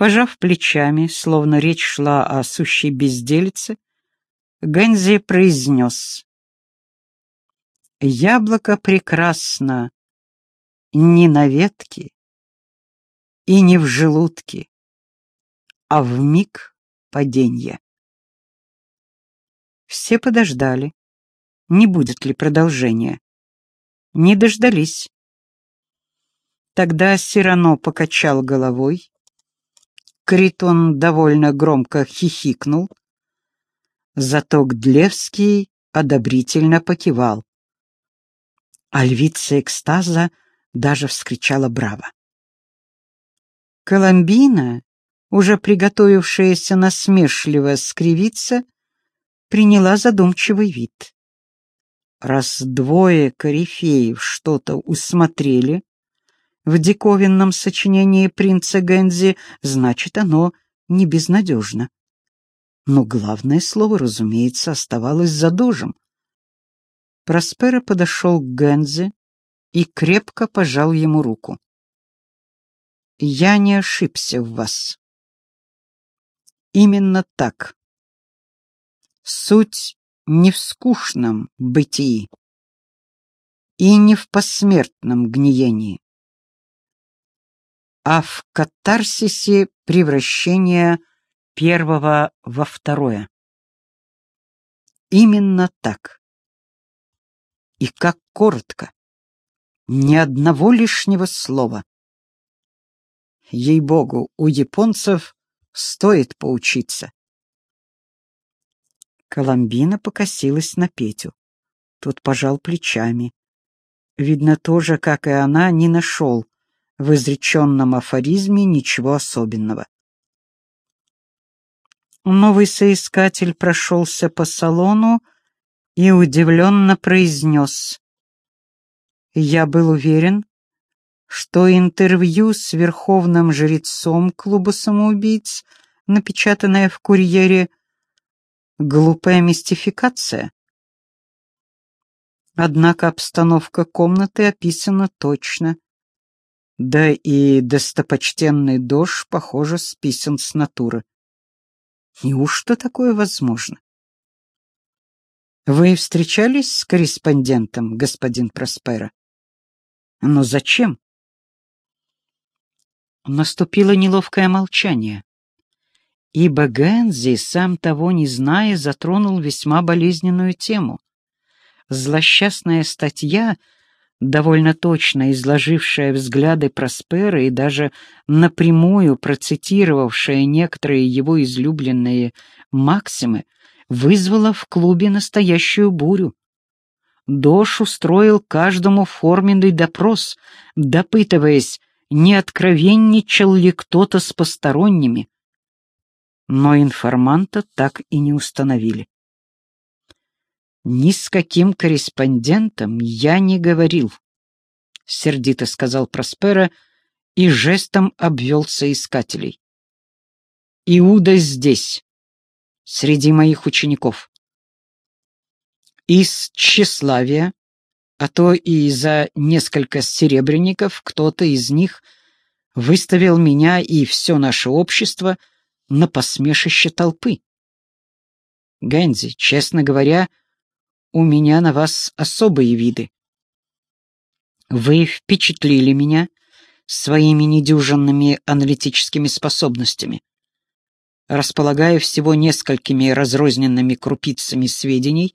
Пожав плечами, словно речь шла о сущей безделице, Гэнзи произнес. «Яблоко прекрасно не на ветке и не в желудке, а в миг падения». Все подождали, не будет ли продолжения. Не дождались. Тогда Сирано покачал головой. Критон довольно громко хихикнул. Зато Гдлевский одобрительно покивал. А львица экстаза даже вскричала «Браво!». Коломбина, уже приготовившаяся насмешливо скривиться, приняла задумчивый вид. Раз двое корифеев что-то усмотрели в диковинном сочинении принца Гензи, значит, оно не безнадежно. Но главное слово, разумеется, оставалось за дожем. Проспера подошел к Гензи и крепко пожал ему руку. «Я не ошибся в вас. Именно так. Суть не в скучном бытии и не в посмертном гниении, а в катарсисе превращения первого во второе. Именно так. И как коротко. Ни одного лишнего слова. Ей-богу, у японцев стоит поучиться. Коломбина покосилась на Петю. Тот пожал плечами. Видно, тоже, как и она, не нашел в изреченном афоризме ничего особенного. Новый соискатель прошелся по салону и удивленно произнес. «Я был уверен, что интервью с верховным жрецом клуба самоубийц, напечатанное в «Курьере», Глупая мистификация. Однако обстановка комнаты описана точно. Да и достопочтенный дождь, похоже, списан с натуры. Неужто такое возможно? Вы встречались с корреспондентом, господин Проспера? Но зачем? Наступило неловкое молчание ибо Гэнзи, сам того не зная, затронул весьма болезненную тему. Злосчастная статья, довольно точно изложившая взгляды Проспера и даже напрямую процитировавшая некоторые его излюбленные максимы, вызвала в клубе настоящую бурю. Дош устроил каждому форменный допрос, допытываясь, не откровенничал ли кто-то с посторонними, но информанта так и не установили. «Ни с каким корреспондентом я не говорил», — сердито сказал Проспера и жестом обвел соискателей. «Иуда здесь, среди моих учеников. Из тщеславия, а то и за несколько серебряников кто-то из них выставил меня и все наше общество — на посмешище толпы. Гэнзи, честно говоря, у меня на вас особые виды. Вы впечатлили меня своими недюжинными аналитическими способностями. Располагая всего несколькими разрозненными крупицами сведений,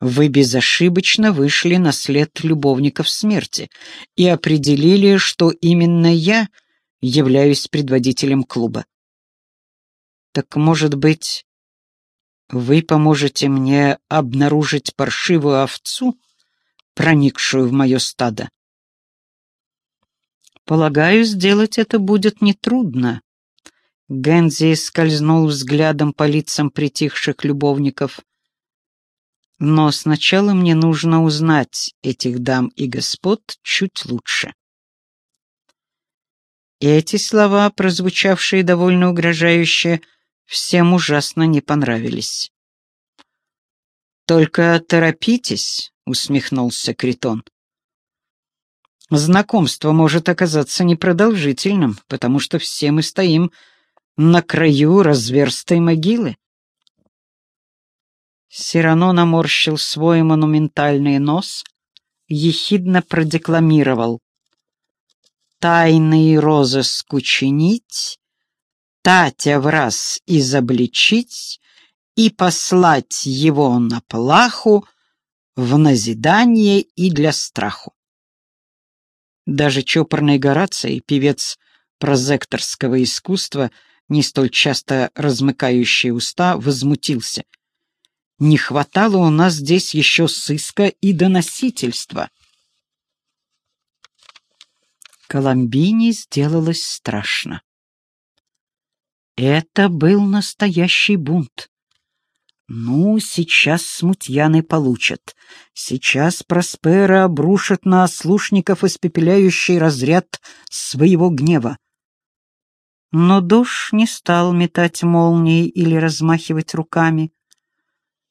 вы безошибочно вышли на след любовников смерти и определили, что именно я являюсь предводителем клуба. Так, может быть, вы поможете мне обнаружить паршивую овцу, проникшую в мое стадо? Полагаю, сделать это будет нетрудно. Гензи скользнул взглядом по лицам притихших любовников. Но сначала мне нужно узнать этих дам и господ чуть лучше. Эти слова, прозвучавшие довольно угрожающе, всем ужасно не понравились. «Только торопитесь», — усмехнулся Критон. «Знакомство может оказаться непродолжительным, потому что все мы стоим на краю разверстой могилы. Сирано наморщил свой монументальный нос, ехидно продекламировал. «Тайный розыск учинить, Татя в раз изобличить и послать его на плаху в назидание и для страху». Даже чопорный Гораций, певец прозекторского искусства, не столь часто размыкающий уста, возмутился. «Не хватало у нас здесь еще сыска и доносительства». Коломбине сделалось страшно. Это был настоящий бунт. Ну, сейчас смутьяны получат. Сейчас Проспера обрушит на ослушников испепеляющий разряд своего гнева. Но душ не стал метать молнией или размахивать руками.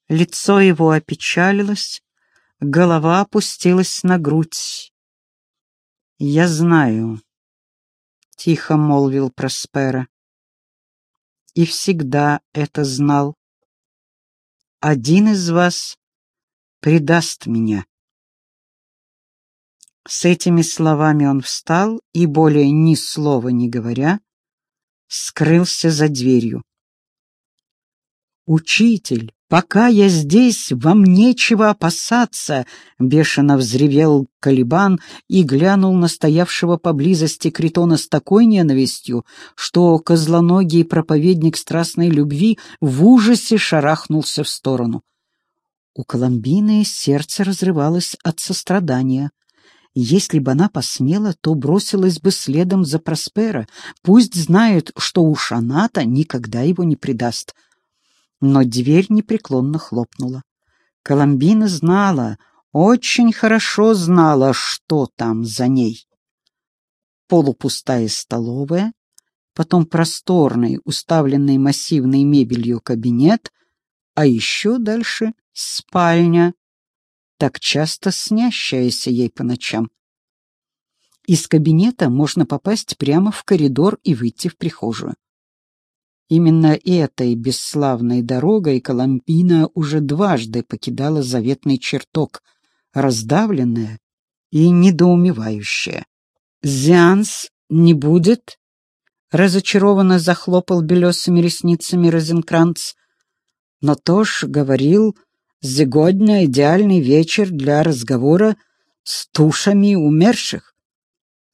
Лицо его опечалилось, голова опустилась на грудь. «Я знаю», — тихо молвил Проспера, — «и всегда это знал. Один из вас предаст меня». С этими словами он встал и, более ни слова не говоря, скрылся за дверью. «Учитель, пока я здесь, вам нечего опасаться!» — бешено взревел Калибан и глянул на стоявшего поблизости Критона с такой ненавистью, что козлоногий проповедник страстной любви в ужасе шарахнулся в сторону. У Коломбины сердце разрывалось от сострадания. Если бы она посмела, то бросилась бы следом за Проспера. Пусть знает, что уж она-то никогда его не предаст. Но дверь непреклонно хлопнула. Коломбина знала, очень хорошо знала, что там за ней. Полупустая столовая, потом просторный, уставленный массивной мебелью кабинет, а еще дальше спальня, так часто снящаяся ей по ночам. Из кабинета можно попасть прямо в коридор и выйти в прихожую. Именно этой бесславной дорогой Коломбина уже дважды покидала заветный чертог, раздавленная и недоумевающая. «Зианс не будет?» — разочарованно захлопал белесыми ресницами Розенкранц. Но Тош говорил, Сегодня идеальный вечер для разговора с тушами умерших.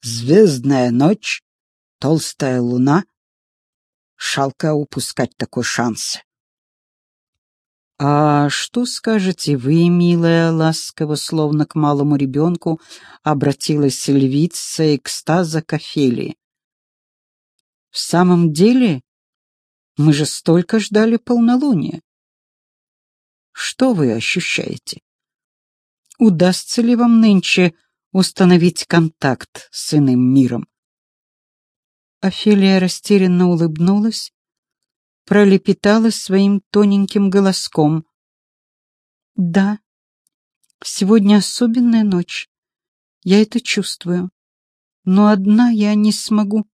Звездная ночь, толстая луна. Шалко упускать такой шанс. «А что скажете вы, милая, ласково, словно к малому ребенку, обратилась львица экстаза к Офелии? В самом деле, мы же столько ждали полнолуния. Что вы ощущаете? Удастся ли вам нынче установить контакт с иным миром? Офелия растерянно улыбнулась, пролепетала своим тоненьким голоском. «Да, сегодня особенная ночь. Я это чувствую. Но одна я не смогу.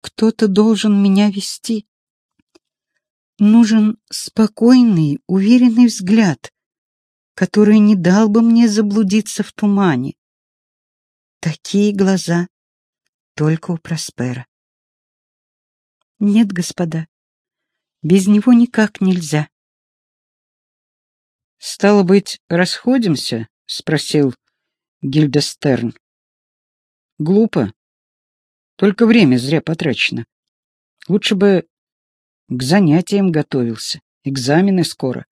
Кто-то должен меня вести. Нужен спокойный, уверенный взгляд, который не дал бы мне заблудиться в тумане. Такие глаза только у Проспера. Нет, господа, без него никак нельзя. «Стало быть, расходимся?» — спросил Гильдестерн. «Глупо. Только время зря потрачено. Лучше бы к занятиям готовился. Экзамены скоро.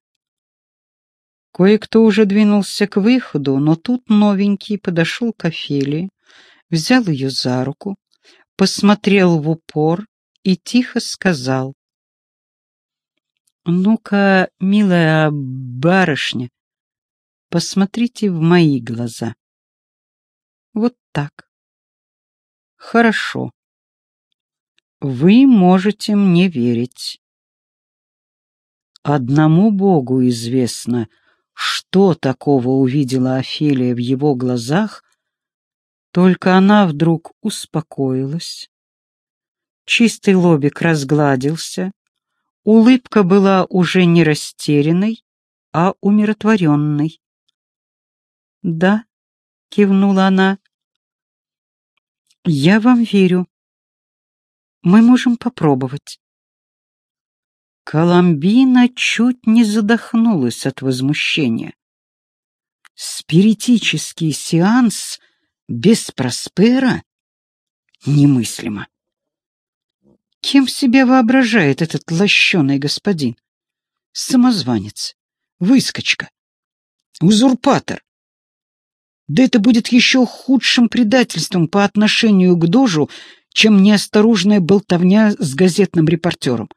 Кое-кто уже двинулся к выходу, но тут новенький подошел к Офелии, взял ее за руку, посмотрел в упор и тихо сказал. «Ну-ка, милая барышня, посмотрите в мои глаза. Вот так. Хорошо вы можете мне верить. Одному Богу известно, что такого увидела Офелия в его глазах, только она вдруг успокоилась, Чистый лобик разгладился, улыбка была уже не растерянной, а умиротворенной. «Да», — кивнула она, — «я вам верю. Мы можем попробовать». Коломбина чуть не задохнулась от возмущения. Спиритический сеанс без Проспера? Немыслимо. Кем себя воображает этот лощеный господин? Самозванец, выскочка, узурпатор. Да это будет еще худшим предательством по отношению к Дожу, чем неосторожная болтовня с газетным репортером.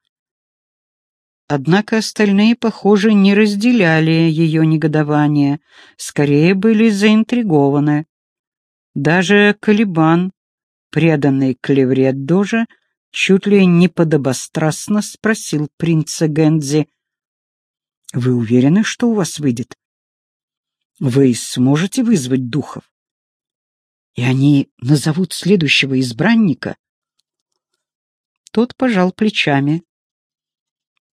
Однако остальные, похоже, не разделяли ее негодование, скорее были заинтригованы. Даже Калибан, преданный клеврет Дожа, чуть ли не подобострастно спросил принца Гензи, «Вы уверены, что у вас выйдет? Вы сможете вызвать духов? И они назовут следующего избранника?» Тот пожал плечами.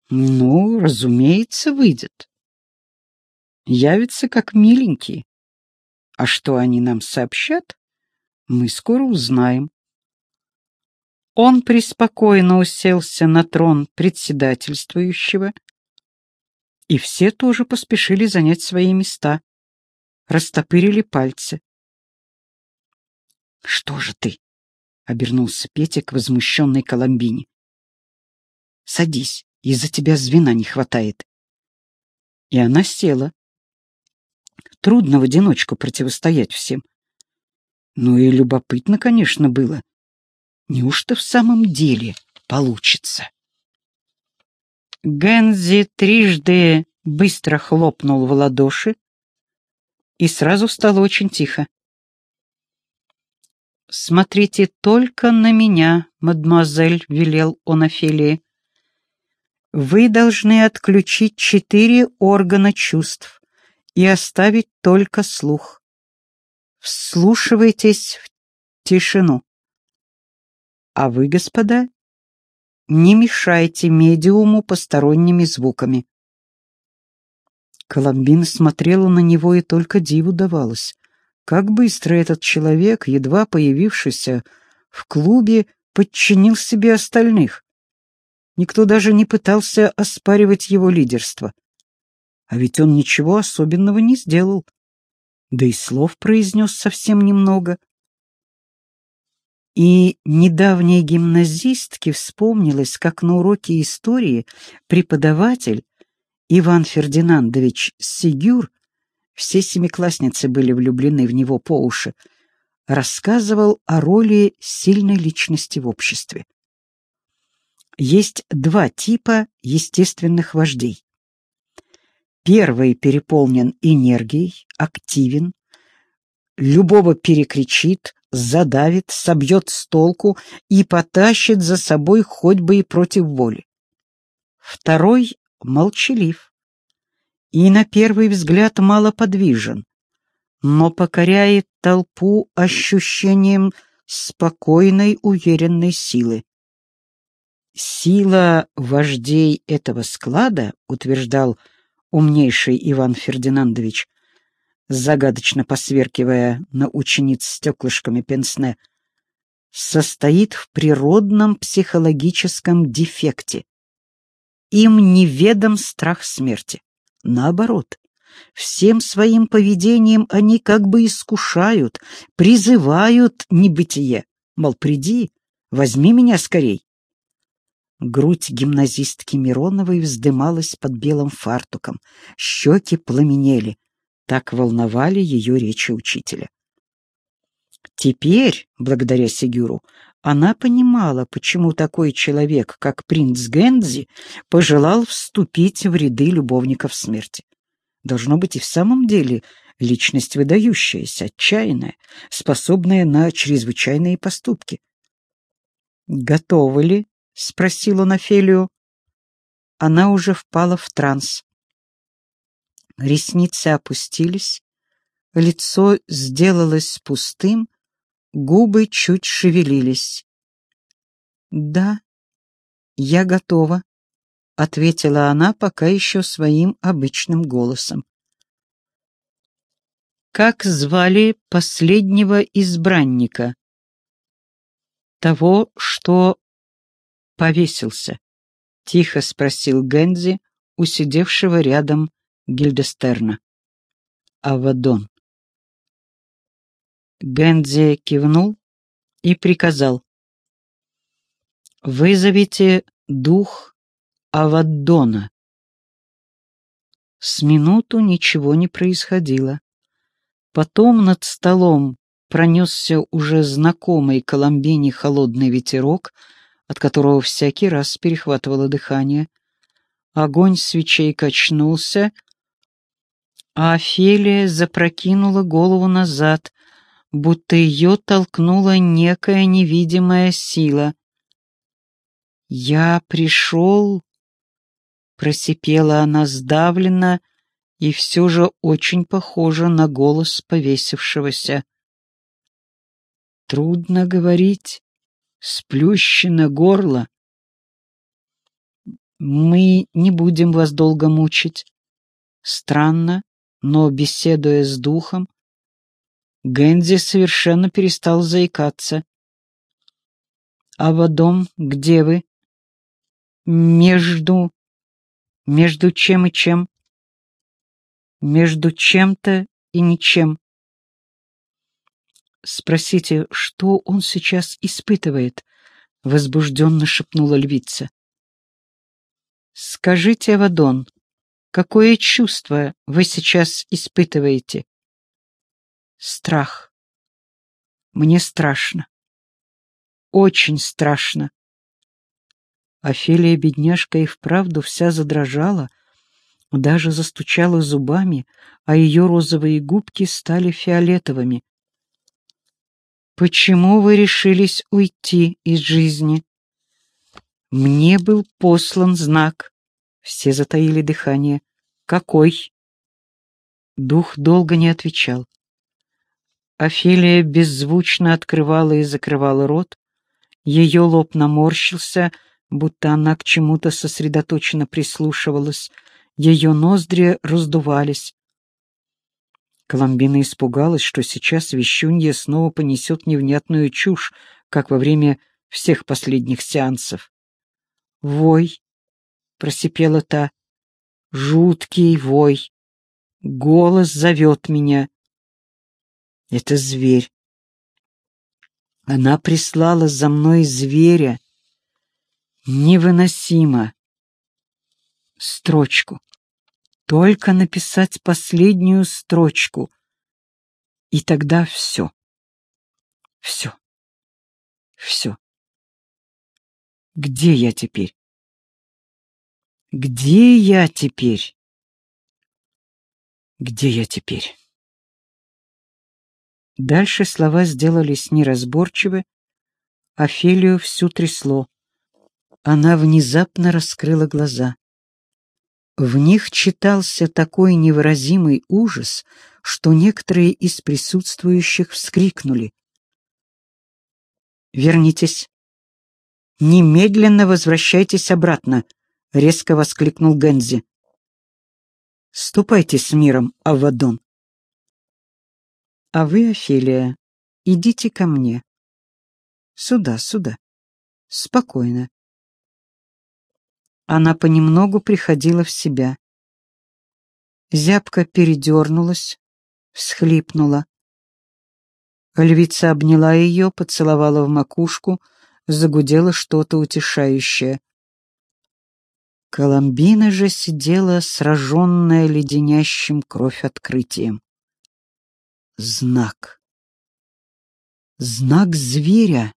«Ну, разумеется, выйдет. Явится как миленький. А что они нам сообщат, мы скоро узнаем. Он преспокойно уселся на трон председательствующего, и все тоже поспешили занять свои места, растопырили пальцы. «Что же ты?» — обернулся Петя к возмущенной Коломбине. «Садись, из-за тебя звена не хватает». И она села. Трудно в одиночку противостоять всем. Ну и любопытно, конечно, было. Неужто в самом деле получится? Гензи трижды быстро хлопнул в ладоши, и сразу стало очень тихо. «Смотрите только на меня, мадемуазель», — велел он Офелии. «Вы должны отключить четыре органа чувств и оставить только слух. Вслушивайтесь в тишину. А вы, господа, не мешайте медиуму посторонними звуками. Коломбин смотрела на него и только диву давалось. Как быстро этот человек, едва появившийся в клубе, подчинил себе остальных. Никто даже не пытался оспаривать его лидерство. А ведь он ничего особенного не сделал да и слов произнес совсем немного. И недавней гимназистке вспомнилось, как на уроке истории преподаватель Иван Фердинандович Сигюр, все семиклассницы были влюблены в него по уши, рассказывал о роли сильной личности в обществе. Есть два типа естественных вождей. Первый переполнен энергией, активен, любого перекричит, задавит, собьет с толку и потащит за собой хоть бы и против воли. Второй молчалив и на первый взгляд малоподвижен, но покоряет толпу ощущением спокойной, уверенной силы. Сила вождей этого склада, утверждал умнейший Иван Фердинандович, загадочно посверкивая на учениц стеклышками пенсне, состоит в природном психологическом дефекте. Им неведом страх смерти. Наоборот, всем своим поведением они как бы искушают, призывают небытие. Мол, приди, возьми меня скорей. Грудь гимназистки Мироновой вздымалась под белым фартуком, щеки пламенели. Так волновали ее речи учителя. Теперь, благодаря Сигюру, она понимала, почему такой человек, как принц Гензи, пожелал вступить в ряды любовников смерти. Должно быть и в самом деле личность выдающаяся, отчаянная, способная на чрезвычайные поступки. Готовы ли — спросил он Офелию. Она уже впала в транс. Ресницы опустились, лицо сделалось пустым, губы чуть шевелились. «Да, я готова», — ответила она пока еще своим обычным голосом. «Как звали последнего избранника?» «Того, что повесился», — тихо спросил Гензи, усидевшего рядом Гильдестерна. «Авадон». Гензи кивнул и приказал. «Вызовите дух Аваддона». С минуту ничего не происходило. Потом над столом пронесся уже знакомый Коломбине холодный ветерок, от которого всякий раз перехватывало дыхание. Огонь свечей качнулся, а Офелия запрокинула голову назад, будто ее толкнула некая невидимая сила. «Я пришел...» — просипела она сдавленно и все же очень похожа на голос повесившегося. «Трудно говорить, сплющено горло. Мы не будем вас долго мучить. Странно, но, беседуя с духом, Гэнзи совершенно перестал заикаться. «А Авадом, где вы?» «Между... между чем и чем?» «Между чем-то и ничем». «Спросите, что он сейчас испытывает?» — возбужденно шепнула львица. «Скажите, Авадон, какое чувство вы сейчас испытываете?» Страх. Мне страшно. Очень страшно. Офелия, бедняжка, и вправду вся задрожала, даже застучала зубами, а ее розовые губки стали фиолетовыми. «Почему вы решились уйти из жизни?» «Мне был послан знак». Все затаили дыхание. «Какой?» Дух долго не отвечал. Офелия беззвучно открывала и закрывала рот. Ее лоб наморщился, будто она к чему-то сосредоточенно прислушивалась. Ее ноздри раздувались. Коломбина испугалась, что сейчас вещунья снова понесет невнятную чушь, как во время всех последних сеансов. «Вой!» — просипела та. «Жуткий вой! Голос зовет меня!» Это зверь. Она прислала за мной зверя. Невыносимо. Строчку. Только написать последнюю строчку. И тогда все. Все. Все. Где я теперь? Где я теперь? Где я теперь? Дальше слова сделались неразборчивы, Офелию всю трясло. Она внезапно раскрыла глаза. В них читался такой невыразимый ужас, что некоторые из присутствующих вскрикнули. «Вернитесь! Немедленно возвращайтесь обратно!» — резко воскликнул Гензи. «Ступайте с миром, Авадон!» А вы, Офелия, идите ко мне. Сюда, сюда. Спокойно. Она понемногу приходила в себя. Зябко передернулась, всхлипнула. Львица обняла ее, поцеловала в макушку, загудела что-то утешающее. Коломбина же сидела, сраженная леденящим кровь открытием знак. Знак зверя.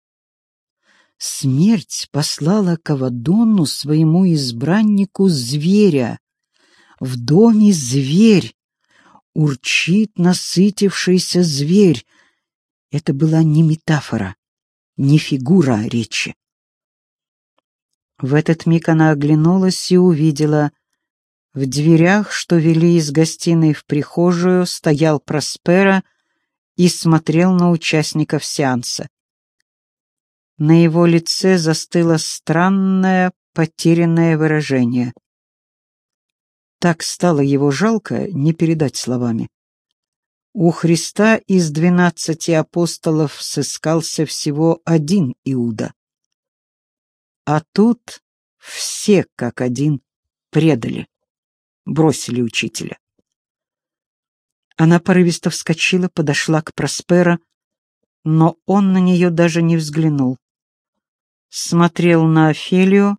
Смерть послала Кавадонну своему избраннику зверя. В доме зверь. Урчит насытившийся зверь. Это была не метафора, не фигура речи. В этот миг она оглянулась и увидела в дверях, что вели из гостиной в прихожую, стоял Проспера и смотрел на участников сеанса. На его лице застыло странное, потерянное выражение. Так стало его жалко, не передать словами. У Христа из двенадцати апостолов сыскался всего один Иуда. А тут все как один предали, бросили учителя. Она порывисто вскочила, подошла к Проспера, но он на нее даже не взглянул. Смотрел на Офелию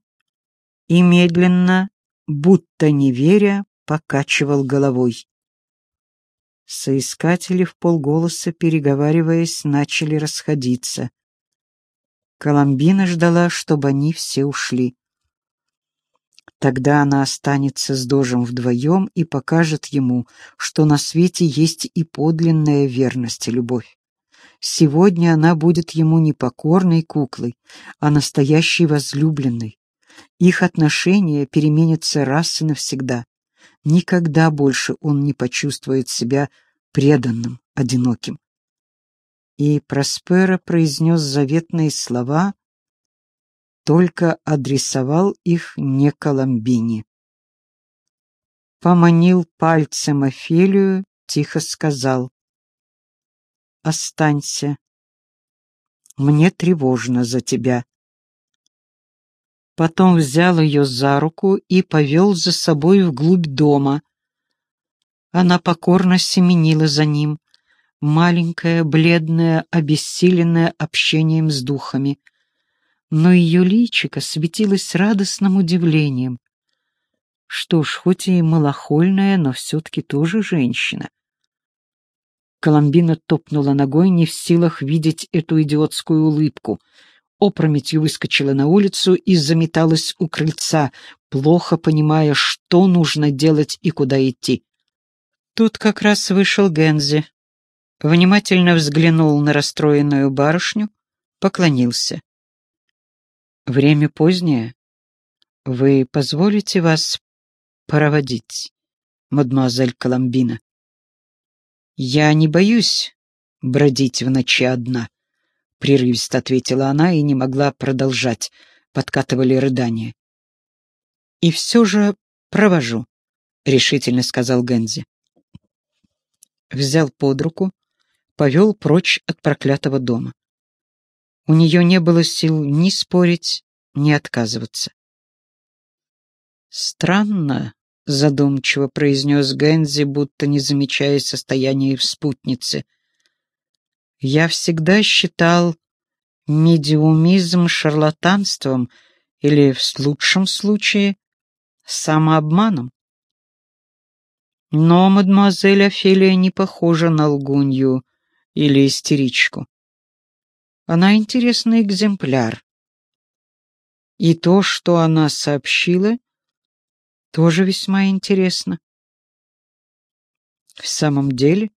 и медленно, будто не веря, покачивал головой. Соискатели в полголоса, переговариваясь, начали расходиться. Коломбина ждала, чтобы они все ушли. Тогда она останется с Дожем вдвоем и покажет ему, что на свете есть и подлинная верность и любовь. Сегодня она будет ему не покорной куклой, а настоящей возлюбленной. Их отношения переменятся раз и навсегда. Никогда больше он не почувствует себя преданным, одиноким. И Проспера произнес заветные слова, только адресовал их не Коломбине. Поманил пальцем Офелию, тихо сказал. «Останься. Мне тревожно за тебя». Потом взял ее за руку и повел за собой вглубь дома. Она покорно семенила за ним, маленькая, бледная, обессиленная общением с духами но ее личико светилось радостным удивлением. Что ж, хоть и малохольная, но все-таки тоже женщина. Коломбина топнула ногой, не в силах видеть эту идиотскую улыбку. Опрометью выскочила на улицу и заметалась у крыльца, плохо понимая, что нужно делать и куда идти. Тут как раз вышел Гензи. Внимательно взглянул на расстроенную барышню, поклонился. Время позднее. Вы позволите вас проводить, мадемуазель Коломбина? Я не боюсь бродить в ночи одна, прерывисто ответила она и не могла продолжать, подкатывали рыдания. И все же провожу, решительно сказал Гензи. Взял под руку, повел прочь от проклятого дома. У нее не было сил ни спорить, ни отказываться. «Странно», — задумчиво произнес Гензи, будто не замечая состояния спутницы. «Я всегда считал медиумизм шарлатанством или, в лучшем случае, самообманом. Но мадемуазель Офелия не похожа на лгунью или истеричку. Она интересный экземпляр. И то, что она сообщила, тоже весьма интересно. В самом деле,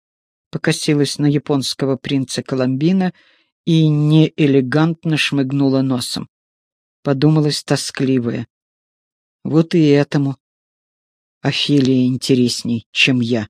покосилась на японского принца Коломбина и неэлегантно шмыгнула носом. Подумалась тоскливая. Вот и этому Офелия интересней, чем я.